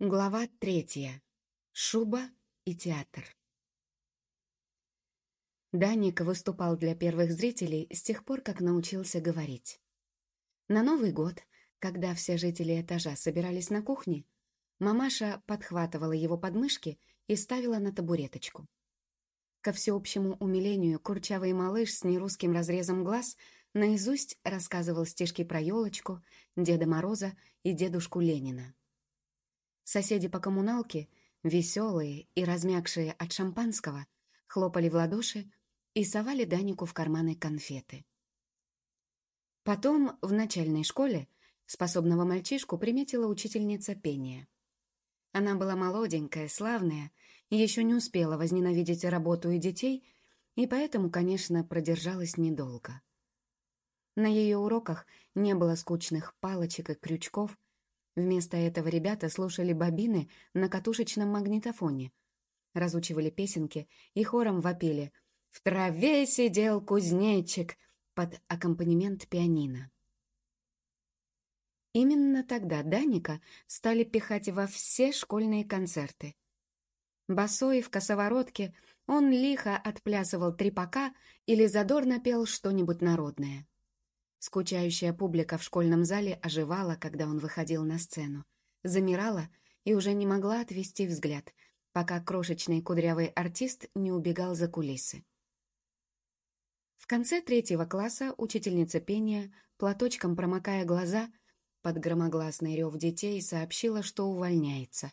Глава третья. Шуба и театр. Даник выступал для первых зрителей с тех пор, как научился говорить. На Новый год, когда все жители этажа собирались на кухне, мамаша подхватывала его подмышки и ставила на табуреточку. Ко всеобщему умилению курчавый малыш с нерусским разрезом глаз наизусть рассказывал стишки про елочку, Деда Мороза и дедушку Ленина. Соседи по коммуналке, веселые и размягшие от шампанского, хлопали в ладоши и совали Данику в карманы конфеты. Потом в начальной школе способного мальчишку приметила учительница пения. Она была молоденькая, славная, еще не успела возненавидеть работу и детей, и поэтому, конечно, продержалась недолго. На ее уроках не было скучных палочек и крючков, Вместо этого ребята слушали бобины на катушечном магнитофоне, разучивали песенки и хором вопили «В траве сидел кузнечик» под аккомпанемент пианино. Именно тогда Даника стали пихать во все школьные концерты. Босой в косоворотке он лихо отплясывал трепака или задорно пел что-нибудь народное. Скучающая публика в школьном зале оживала, когда он выходил на сцену, замирала и уже не могла отвести взгляд, пока крошечный кудрявый артист не убегал за кулисы. В конце третьего класса учительница пения, платочком промокая глаза, под громогласный рев детей сообщила, что увольняется.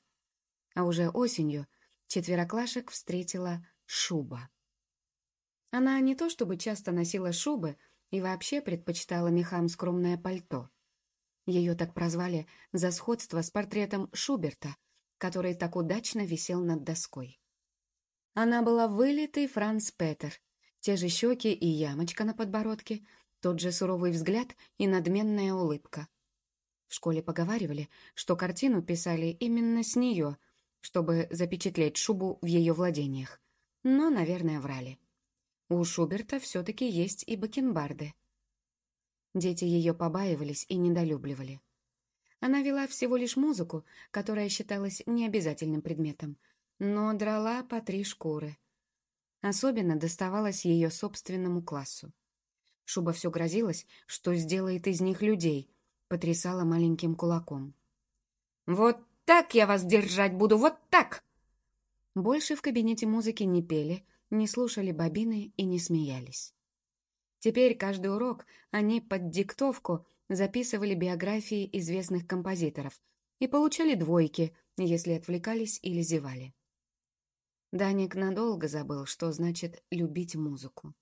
А уже осенью четвероклашек встретила шуба. Она не то чтобы часто носила шубы, и вообще предпочитала мехам скромное пальто. Ее так прозвали за сходство с портретом Шуберта, который так удачно висел над доской. Она была вылитый Франц Петер, те же щеки и ямочка на подбородке, тот же суровый взгляд и надменная улыбка. В школе поговаривали, что картину писали именно с нее, чтобы запечатлеть шубу в ее владениях, но, наверное, врали. У Шуберта все-таки есть и бакенбарды. Дети ее побаивались и недолюбливали. Она вела всего лишь музыку, которая считалась необязательным предметом, но драла по три шкуры. Особенно доставалось ее собственному классу. Шуба все грозилась, что сделает из них людей, потрясала маленьким кулаком. «Вот так я вас держать буду, вот так!» Больше в кабинете музыки не пели, не слушали бобины и не смеялись. Теперь каждый урок они под диктовку записывали биографии известных композиторов и получали двойки, если отвлекались или зевали. Даник надолго забыл, что значит «любить музыку».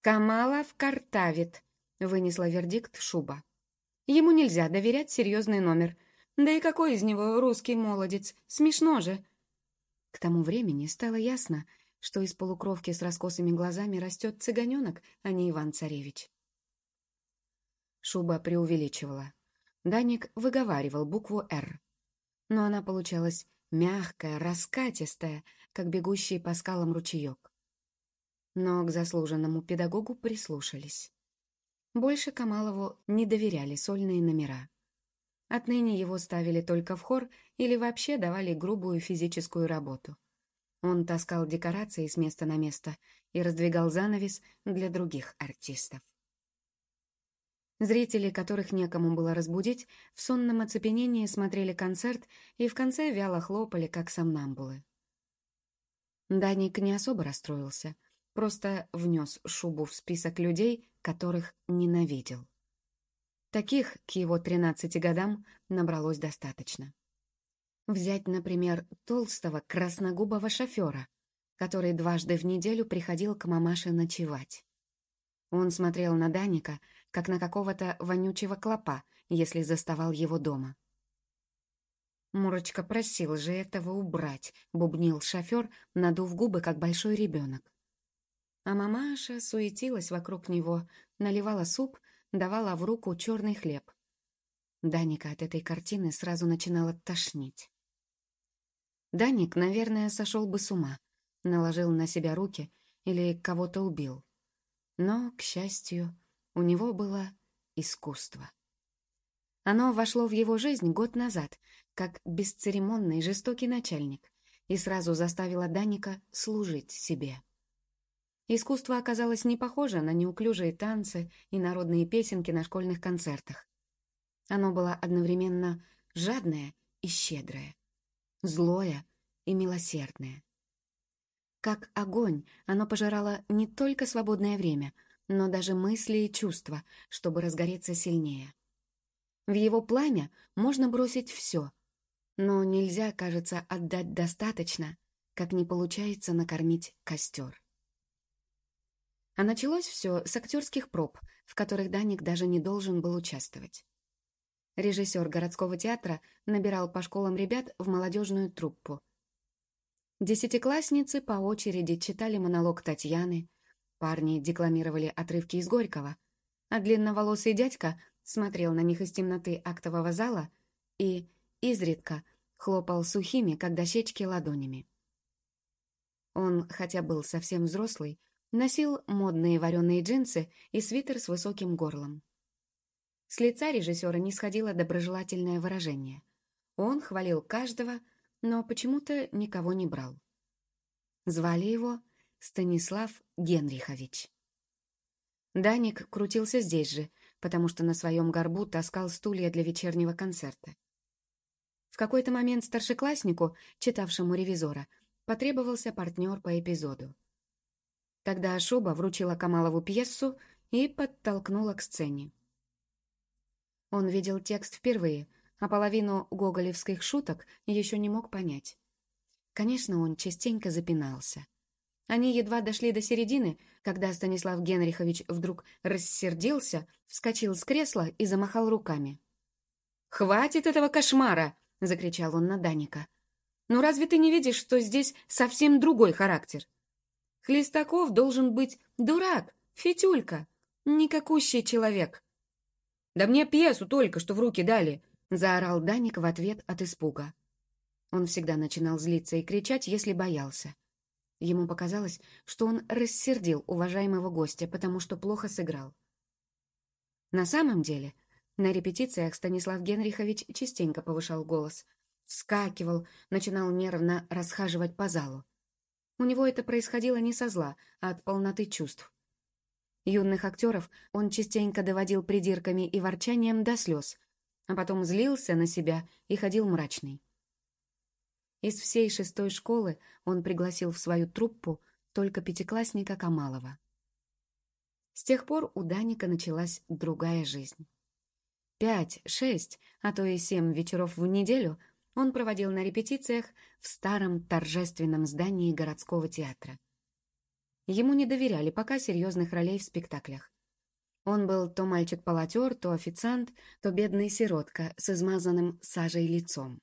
«Камалов картавит», — вынесла вердикт Шуба. «Ему нельзя доверять серьезный номер. Да и какой из него русский молодец? Смешно же!» К тому времени стало ясно, что из полукровки с раскосыми глазами растет цыганенок, а не Иван-царевич. Шуба преувеличивала. Даник выговаривал букву «Р». Но она получалась мягкая, раскатистая, как бегущий по скалам ручеек. Но к заслуженному педагогу прислушались. Больше Камалову не доверяли сольные номера. Отныне его ставили только в хор или вообще давали грубую физическую работу. Он таскал декорации с места на место и раздвигал занавес для других артистов. Зрители, которых некому было разбудить, в сонном оцепенении смотрели концерт и в конце вяло хлопали, как сомнамбулы. Даник не особо расстроился, просто внес шубу в список людей, которых ненавидел. Таких к его тринадцати годам набралось достаточно. Взять, например, толстого красногубого шофера, который дважды в неделю приходил к мамаше ночевать. Он смотрел на Даника, как на какого-то вонючего клопа, если заставал его дома. Мурочка просил же этого убрать, бубнил шофер, надув губы, как большой ребенок. А мамаша суетилась вокруг него, наливала суп, давала в руку черный хлеб. Даника от этой картины сразу начинала тошнить. Даник, наверное, сошел бы с ума, наложил на себя руки или кого-то убил. Но, к счастью, у него было искусство. Оно вошло в его жизнь год назад, как бесцеремонный жестокий начальник, и сразу заставило Даника служить себе. Искусство оказалось не похоже на неуклюжие танцы и народные песенки на школьных концертах. Оно было одновременно жадное и щедрое, злое и милосердное. Как огонь, оно пожирало не только свободное время, но даже мысли и чувства, чтобы разгореться сильнее. В его пламя можно бросить все, но нельзя, кажется, отдать достаточно, как не получается накормить костер. А началось все с актерских проб, в которых Даник даже не должен был участвовать. Режиссер городского театра набирал по школам ребят в молодежную труппу. Десятиклассницы по очереди читали монолог Татьяны, парни декламировали отрывки из Горького, а длинноволосый дядька смотрел на них из темноты актового зала и, изредка, хлопал сухими, как дощечки, ладонями. Он, хотя был совсем взрослый, носил модные вареные джинсы и свитер с высоким горлом. С лица режиссера не сходило доброжелательное выражение. Он хвалил каждого, но почему-то никого не брал. Звали его Станислав Генрихович. Даник крутился здесь же, потому что на своем горбу таскал стулья для вечернего концерта. В какой-то момент старшекласснику, читавшему ревизора, потребовался партнер по эпизоду. Тогда Шуба вручила Камалову пьесу и подтолкнула к сцене. Он видел текст впервые, а половину гоголевских шуток еще не мог понять. Конечно, он частенько запинался. Они едва дошли до середины, когда Станислав Генрихович вдруг рассердился, вскочил с кресла и замахал руками. «Хватит этого кошмара!» — закричал он на Даника. «Ну разве ты не видишь, что здесь совсем другой характер? Хлестаков должен быть дурак, фитюлька, никакущий человек». «Да мне пьесу только что в руки дали!» — заорал Даник в ответ от испуга. Он всегда начинал злиться и кричать, если боялся. Ему показалось, что он рассердил уважаемого гостя, потому что плохо сыграл. На самом деле, на репетициях Станислав Генрихович частенько повышал голос, вскакивал, начинал нервно расхаживать по залу. У него это происходило не со зла, а от полноты чувств. Юных актеров он частенько доводил придирками и ворчанием до слез, а потом злился на себя и ходил мрачный. Из всей шестой школы он пригласил в свою труппу только пятиклассника Камалова. С тех пор у Даника началась другая жизнь. Пять, шесть, а то и семь вечеров в неделю он проводил на репетициях в старом торжественном здании городского театра. Ему не доверяли пока серьезных ролей в спектаклях. Он был то мальчик-полотер, то официант, то бедный сиротка с измазанным сажей лицом.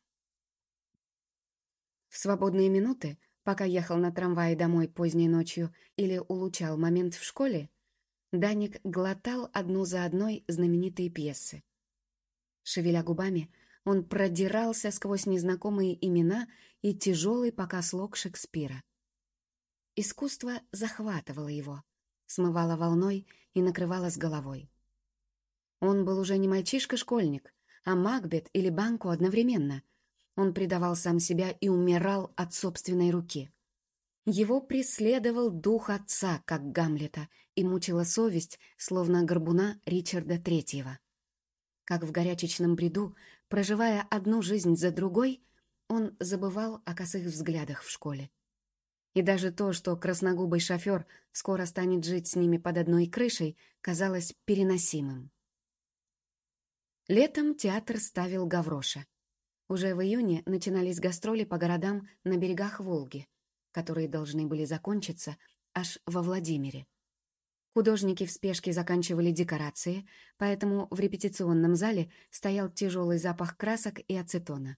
В свободные минуты, пока ехал на трамвае домой поздней ночью или улучшал момент в школе, Даник глотал одну за одной знаменитые пьесы. Шевеля губами, он продирался сквозь незнакомые имена и тяжелый пока слог Шекспира — Искусство захватывало его, смывало волной и накрывало с головой. Он был уже не мальчишка-школьник, а Макбет или Банку одновременно. Он предавал сам себя и умирал от собственной руки. Его преследовал дух отца, как Гамлета, и мучила совесть, словно горбуна Ричарда Третьего. Как в горячечном бреду, проживая одну жизнь за другой, он забывал о косых взглядах в школе. И даже то, что красногубый шофер скоро станет жить с ними под одной крышей, казалось переносимым. Летом театр ставил Гавроша. Уже в июне начинались гастроли по городам на берегах Волги, которые должны были закончиться аж во Владимире. Художники в спешке заканчивали декорации, поэтому в репетиционном зале стоял тяжелый запах красок и ацетона.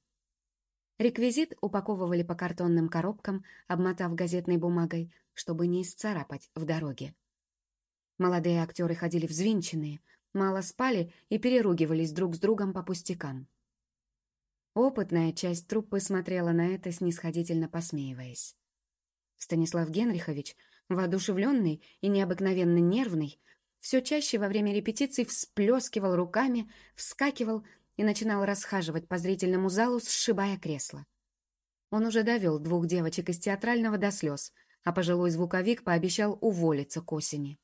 Реквизит упаковывали по картонным коробкам, обмотав газетной бумагой, чтобы не исцарапать в дороге. Молодые актеры ходили взвинченные, мало спали и переругивались друг с другом по пустякам. Опытная часть труппы смотрела на это, снисходительно посмеиваясь. Станислав Генрихович, воодушевленный и необыкновенно нервный, все чаще во время репетиций всплескивал руками, вскакивал и начинал расхаживать по зрительному залу, сшибая кресло. Он уже довел двух девочек из театрального до слез, а пожилой звуковик пообещал уволиться к осени.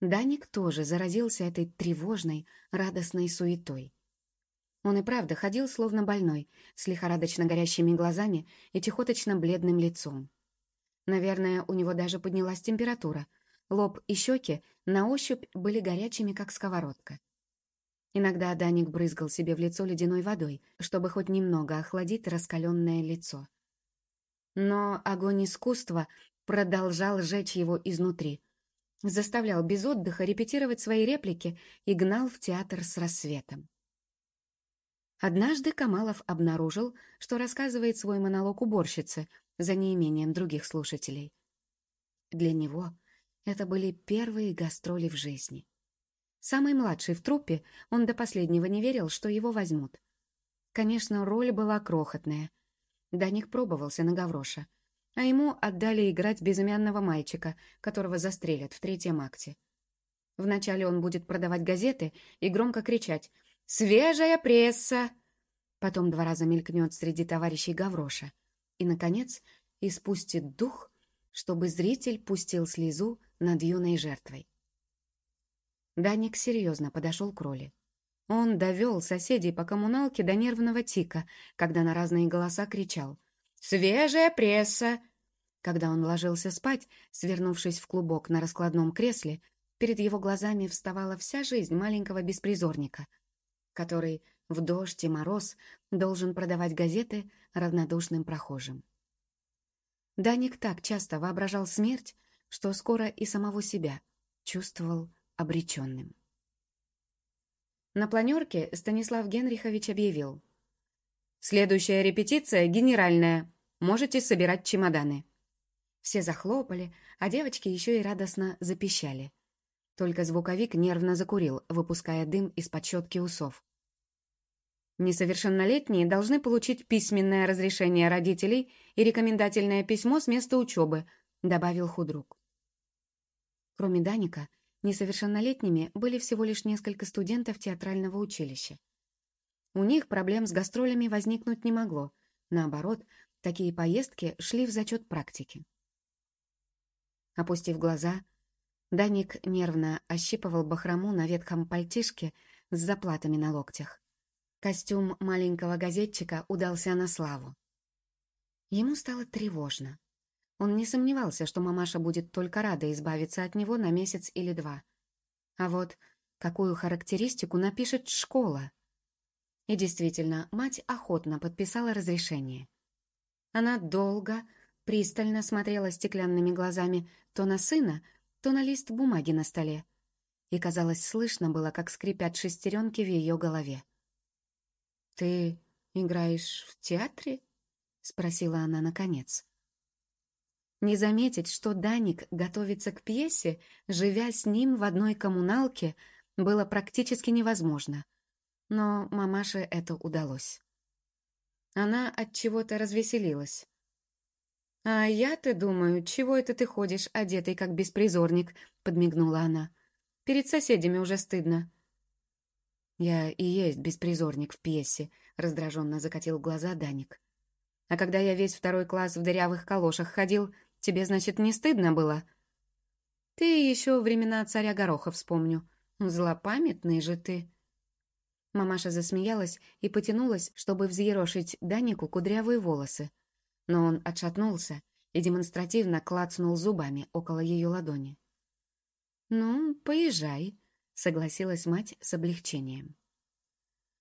Даник тоже заразился этой тревожной, радостной суетой. Он и правда ходил словно больной, с лихорадочно горящими глазами и чехоточно бледным лицом. Наверное, у него даже поднялась температура. Лоб и щеки на ощупь были горячими, как сковородка. Иногда Даник брызгал себе в лицо ледяной водой, чтобы хоть немного охладить раскаленное лицо. Но огонь искусства продолжал жечь его изнутри, заставлял без отдыха репетировать свои реплики и гнал в театр с рассветом. Однажды Камалов обнаружил, что рассказывает свой монолог уборщице за неимением других слушателей. Для него это были первые гастроли в жизни. Самый младший в труппе, он до последнего не верил, что его возьмут. Конечно, роль была крохотная. Даник пробовался на Гавроша, а ему отдали играть безымянного мальчика, которого застрелят в третьем акте. Вначале он будет продавать газеты и громко кричать «Свежая пресса!» Потом два раза мелькнет среди товарищей Гавроша. И, наконец, испустит дух, чтобы зритель пустил слезу над юной жертвой. Даник серьезно подошел к роли. Он довел соседей по коммуналке до нервного тика, когда на разные голоса кричал «Свежая пресса!». Когда он ложился спать, свернувшись в клубок на раскладном кресле, перед его глазами вставала вся жизнь маленького беспризорника, который в дождь и мороз должен продавать газеты равнодушным прохожим. Даник так часто воображал смерть, что скоро и самого себя чувствовал обреченным. На планерке Станислав Генрихович объявил. «Следующая репетиция генеральная. Можете собирать чемоданы». Все захлопали, а девочки еще и радостно запищали. Только звуковик нервно закурил, выпуская дым из-под щетки усов. Несовершеннолетние должны получить письменное разрешение родителей и рекомендательное письмо с места учебы, добавил худрук. Кроме Даника, Несовершеннолетними были всего лишь несколько студентов театрального училища. У них проблем с гастролями возникнуть не могло. Наоборот, такие поездки шли в зачет практики. Опустив глаза, Даник нервно ощипывал бахрому на ветхом пальтишке с заплатами на локтях. Костюм маленького газетчика удался на славу. Ему стало тревожно. Он не сомневался, что мамаша будет только рада избавиться от него на месяц или два. А вот какую характеристику напишет школа? И действительно, мать охотно подписала разрешение. Она долго, пристально смотрела стеклянными глазами то на сына, то на лист бумаги на столе. И, казалось, слышно было, как скрипят шестеренки в ее голове. «Ты играешь в театре?» — спросила она наконец. Не заметить, что Даник готовится к пьесе, живя с ним в одной коммуналке, было практически невозможно. Но мамаше это удалось. Она от чего-то развеселилась. «А я-то думаю, чего это ты ходишь, одетый как беспризорник?» — подмигнула она. «Перед соседями уже стыдно». «Я и есть беспризорник в пьесе», — раздраженно закатил глаза Даник. «А когда я весь второй класс в дырявых калошах ходил, Тебе, значит, не стыдно было? Ты еще времена царя Гороха вспомню. Злопамятный же ты. Мамаша засмеялась и потянулась, чтобы взъерошить Данику кудрявые волосы. Но он отшатнулся и демонстративно клацнул зубами около ее ладони. «Ну, поезжай», — согласилась мать с облегчением.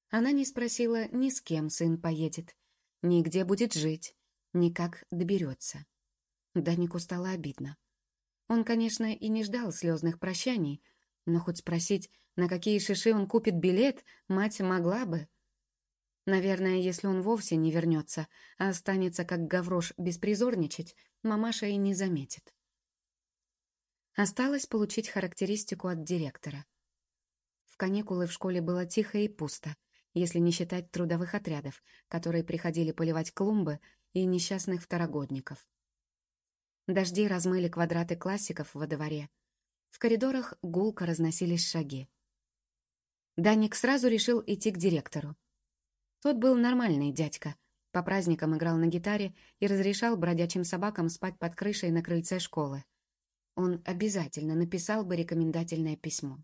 Она не спросила, ни с кем сын поедет, ни где будет жить, ни как доберется. Данику стало обидно. Он, конечно, и не ждал слезных прощаний, но хоть спросить, на какие шиши он купит билет, мать могла бы. Наверное, если он вовсе не вернется, а останется как гаврош беспризорничать, мамаша и не заметит. Осталось получить характеристику от директора. Каникулы в школе было тихо и пусто, если не считать трудовых отрядов, которые приходили поливать клумбы и несчастных второгодников. Дожди размыли квадраты классиков во дворе. В коридорах гулко разносились шаги. Даник сразу решил идти к директору. Тот был нормальный дядька. По праздникам играл на гитаре и разрешал бродячим собакам спать под крышей на крыльце школы. Он обязательно написал бы рекомендательное письмо.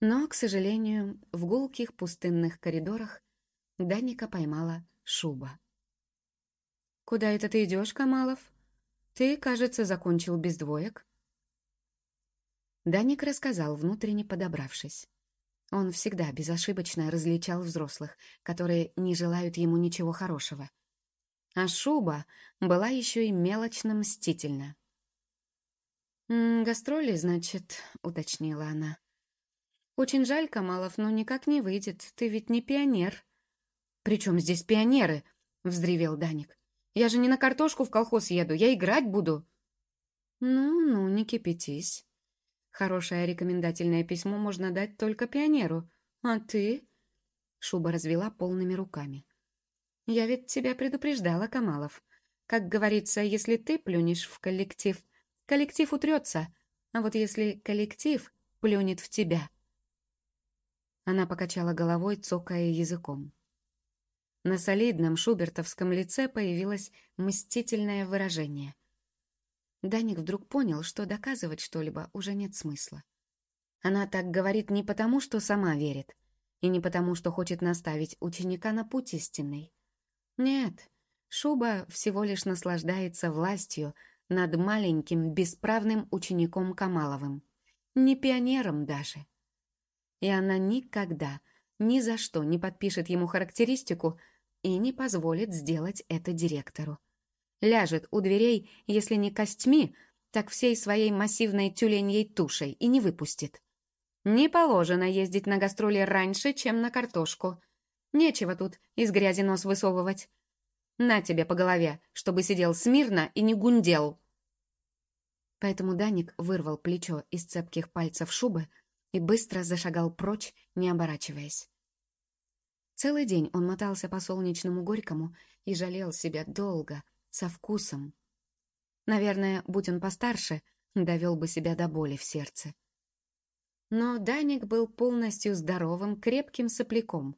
Но, к сожалению, в гулких пустынных коридорах Даника поймала шуба. «Куда это ты идешь, Камалов? Ты, кажется, закончил без двоек». Даник рассказал, внутренне подобравшись. Он всегда безошибочно различал взрослых, которые не желают ему ничего хорошего. А шуба была еще и мелочно мстительна. «Гастроли, значит», — уточнила она. «Очень жаль, Камалов, но никак не выйдет. Ты ведь не пионер». «При чем здесь пионеры?» — вздревел Даник. «Я же не на картошку в колхоз еду, я играть буду». «Ну-ну, не кипятись. Хорошее рекомендательное письмо можно дать только пионеру. А ты?» Шуба развела полными руками. «Я ведь тебя предупреждала, Камалов. Как говорится, если ты плюнешь в коллектив, коллектив утрется, а вот если коллектив плюнет в тебя, она покачала головой, цокая языком. На солидном шубертовском лице появилось мстительное выражение. Даник вдруг понял, что доказывать что-либо уже нет смысла. Она так говорит не потому, что сама верит, и не потому, что хочет наставить ученика на путь истинный. Нет, Шуба всего лишь наслаждается властью над маленьким бесправным учеником Камаловым. Не пионером даже и она никогда, ни за что не подпишет ему характеристику и не позволит сделать это директору. Ляжет у дверей, если не костьми, так всей своей массивной тюленьей тушей и не выпустит. Не положено ездить на гастроли раньше, чем на картошку. Нечего тут из грязи нос высовывать. На тебе по голове, чтобы сидел смирно и не гундел. Поэтому Даник вырвал плечо из цепких пальцев шубы, и быстро зашагал прочь, не оборачиваясь. Целый день он мотался по солнечному Горькому и жалел себя долго, со вкусом. Наверное, будь он постарше, довел бы себя до боли в сердце. Но Даник был полностью здоровым, крепким сопляком,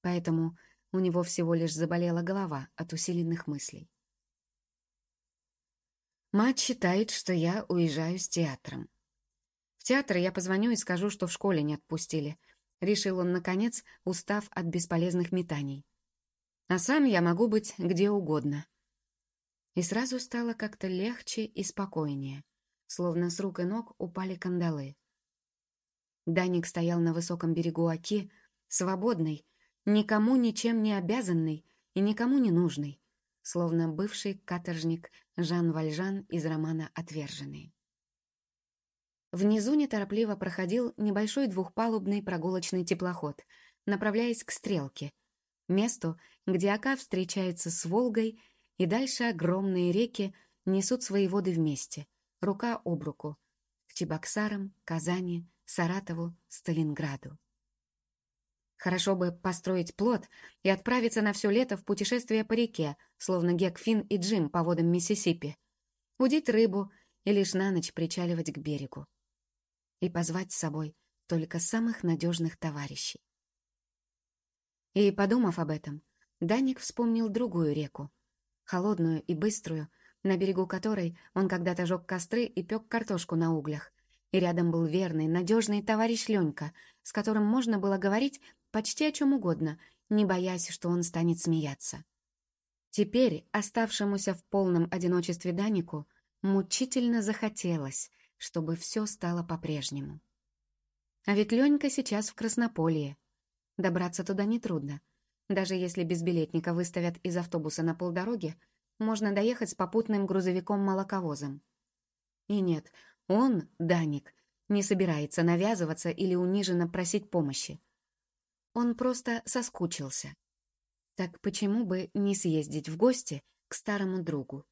поэтому у него всего лишь заболела голова от усиленных мыслей. Мать считает, что я уезжаю с театром. Театр я позвоню и скажу, что в школе не отпустили. Решил он, наконец, устав от бесполезных метаний. А сам я могу быть где угодно. И сразу стало как-то легче и спокойнее, словно с рук и ног упали кандалы. Даник стоял на высоком берегу Оки, свободный, никому ничем не обязанный и никому не нужный, словно бывший каторжник Жан Вальжан из романа «Отверженные». Внизу неторопливо проходил небольшой двухпалубный прогулочный теплоход, направляясь к стрелке, месту, где Ока встречается с Волгой, и дальше огромные реки несут свои воды вместе, рука об руку, к Чебоксарам, Казани, Саратову, Сталинграду. Хорошо бы построить плот и отправиться на все лето в путешествие по реке, словно Гек Финн и Джим по водам Миссисипи, удить рыбу и лишь на ночь причаливать к берегу и позвать с собой только самых надежных товарищей. И, подумав об этом, Даник вспомнил другую реку, холодную и быструю, на берегу которой он когда-то жег костры и пек картошку на углях, и рядом был верный, надежный товарищ Ленька, с которым можно было говорить почти о чем угодно, не боясь, что он станет смеяться. Теперь, оставшемуся в полном одиночестве Данику, мучительно захотелось, чтобы все стало по-прежнему. А ведь Ленька сейчас в Краснополье. Добраться туда нетрудно. Даже если без билетника выставят из автобуса на полдороги, можно доехать с попутным грузовиком-молоковозом. И нет, он, Даник, не собирается навязываться или униженно просить помощи. Он просто соскучился. Так почему бы не съездить в гости к старому другу?